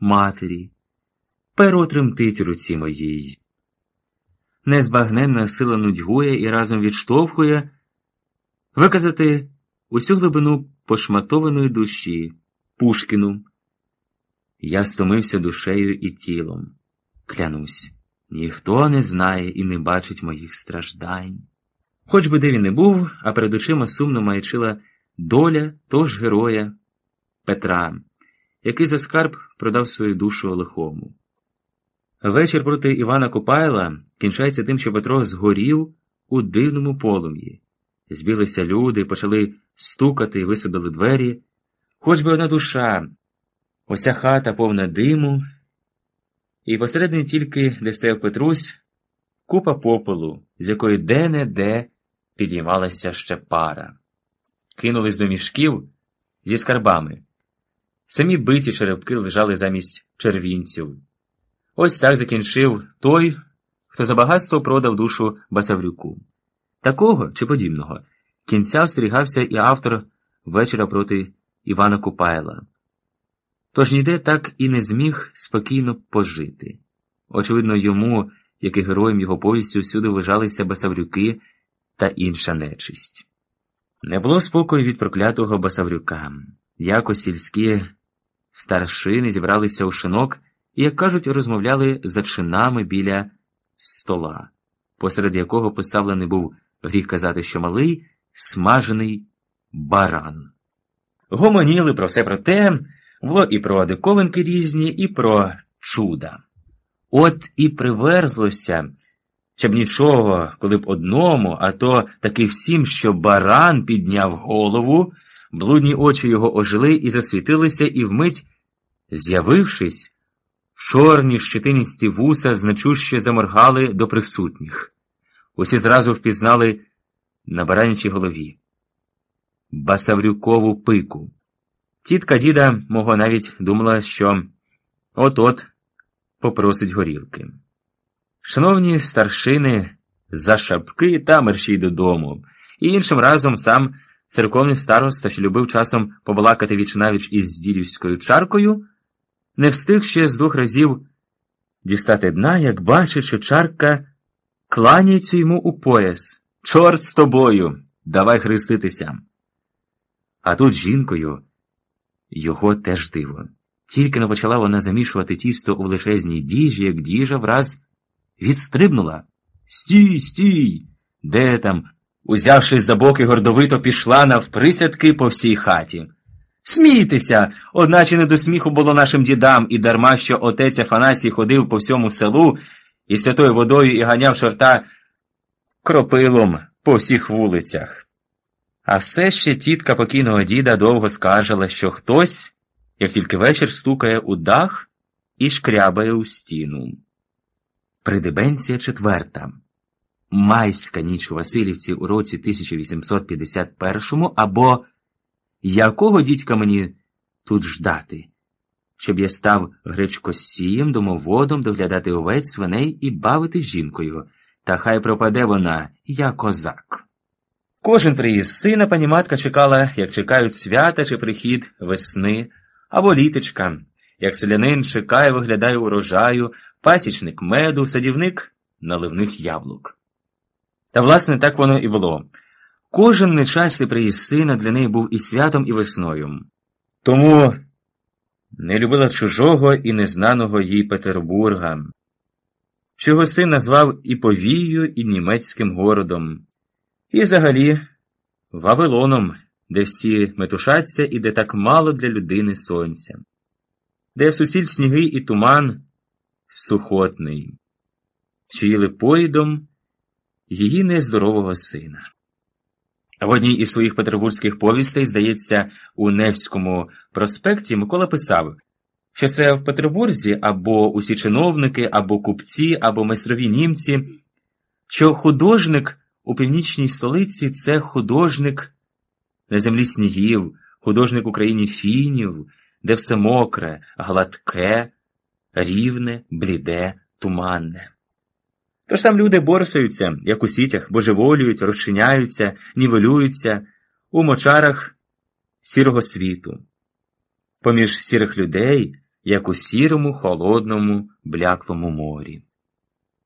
матері, перо тремтить руці моїй. Незбагненна сила нудьгує і разом відштовхує виказати усю глибину пошматованої душі, Пушкіну. Я стомився душею і тілом. Клянусь, ніхто не знає і не бачить моїх страждань. Хоч би де він не був, а перед очима сумно маячила доля того ж героя Петра, який за скарб продав свою душу лихому. Вечір проти Івана Купайла кінчається тим, що Петро згорів у дивному полум'ї. Збілися люди, почали стукати висадили двері. Хоч би одна душа, уся хата повна диму, і посередині тільки, де стояв Петрусь, купа попелу, з якої де-не-де підіймалася ще пара. Кинулись до мішків зі скарбами. Самі биті черепки лежали замість червінців. Ось так закінчив той, хто за багатство продав душу Басаврюку. Такого чи подібного кінця остерігався і автор вечора проти Івана Купайла. Тож ніде так і не зміг спокійно пожити. Очевидно, йому, як і героям його повісті, всюди вважалися басаврюки та інша нечисть. Не було спокою від проклятого басаврюка. Якось сільські старшини зібралися у шинок і, як кажуть, розмовляли за чинами біля стола, посеред якого поставлений був гріх казати, що малий смажений баран. Гомоніли про все про те, було і про диковинки різні, і про чуда. От і приверзлося, щоб нічого, коли б одному, а то таки всім, що баран підняв голову, блудні очі його ожили і засвітилися, і вмить, з'явившись, чорні щетиністі вуса значуще заморгали до присутніх. Усі зразу впізнали на баранячій голові. Басаврюкову пику. Тітка діда мого навіть думала, що от-от попросить горілки. Шановні старшини, за шапки та мерщій додому, і іншим разом сам церковний староста, що любив часом побалакати вічнавіч із дідівською чаркою, не встиг ще з двох разів дістати дна, як бачить, що чарка кланяється йому у пояс. Чорт з тобою, давай хреститися. А тут жінкою його теж диво. Тільки не почала вона замішувати тісто у величезній діжі, як діжа враз відстрибнула. Стій, стій! Де там? Узявшись за боки, гордовито пішла навприсядки по всій хаті. Смійтеся, одначе не до сміху було нашим дідам, і дарма що отець Афанасій ходив по всьому селу і святою водою і ганяв чорта кропилом по всіх вулицях. А все ще тітка покійного діда довго скаржила, що хтось, як тільки вечір стукає у дах і шкрябає у стіну. Придебенція четверта. Майська ніч у Васильівці у році 1851 або якого дідька мені тут ждати, щоб я став гречкосієм, домоводом доглядати овець, свиней і бавити жінкою, та хай пропаде вона, я козак. Кожен приїзд сина пані матка чекала, як чекають свята чи прихід весни або літочка, як селянин чекає, виглядає урожаю, пасічник меду, садівник наливних яблук. Та, власне, так воно і було. Кожен нечастий приїзд сина для неї був і святом, і весною. Тому не любила чужого і незнаного їй Петербурга, що його син назвав і Повією, і німецьким городом, і взагалі Вавилоном, де всі метушаться і де так мало для людини сонця, де в сусіль сніги і туман сухотний, що їли поїдом її нездорового сина. В одній із своїх петербурзьких повістей, здається, у Невському проспекті Микола писав, що це в Петербурзі або усі чиновники, або купці, або майстрові німці, що художник у північній столиці це художник на землі снігів, художник Україні фінів, де все мокре, гладке, рівне, бліде, туманне. Тож там люди борсуються, як у сітях, божеволюють, розчиняються, нівелюються у мочарах сірого світу. Поміж сірих людей, як у сірому, холодному, бляклому морі.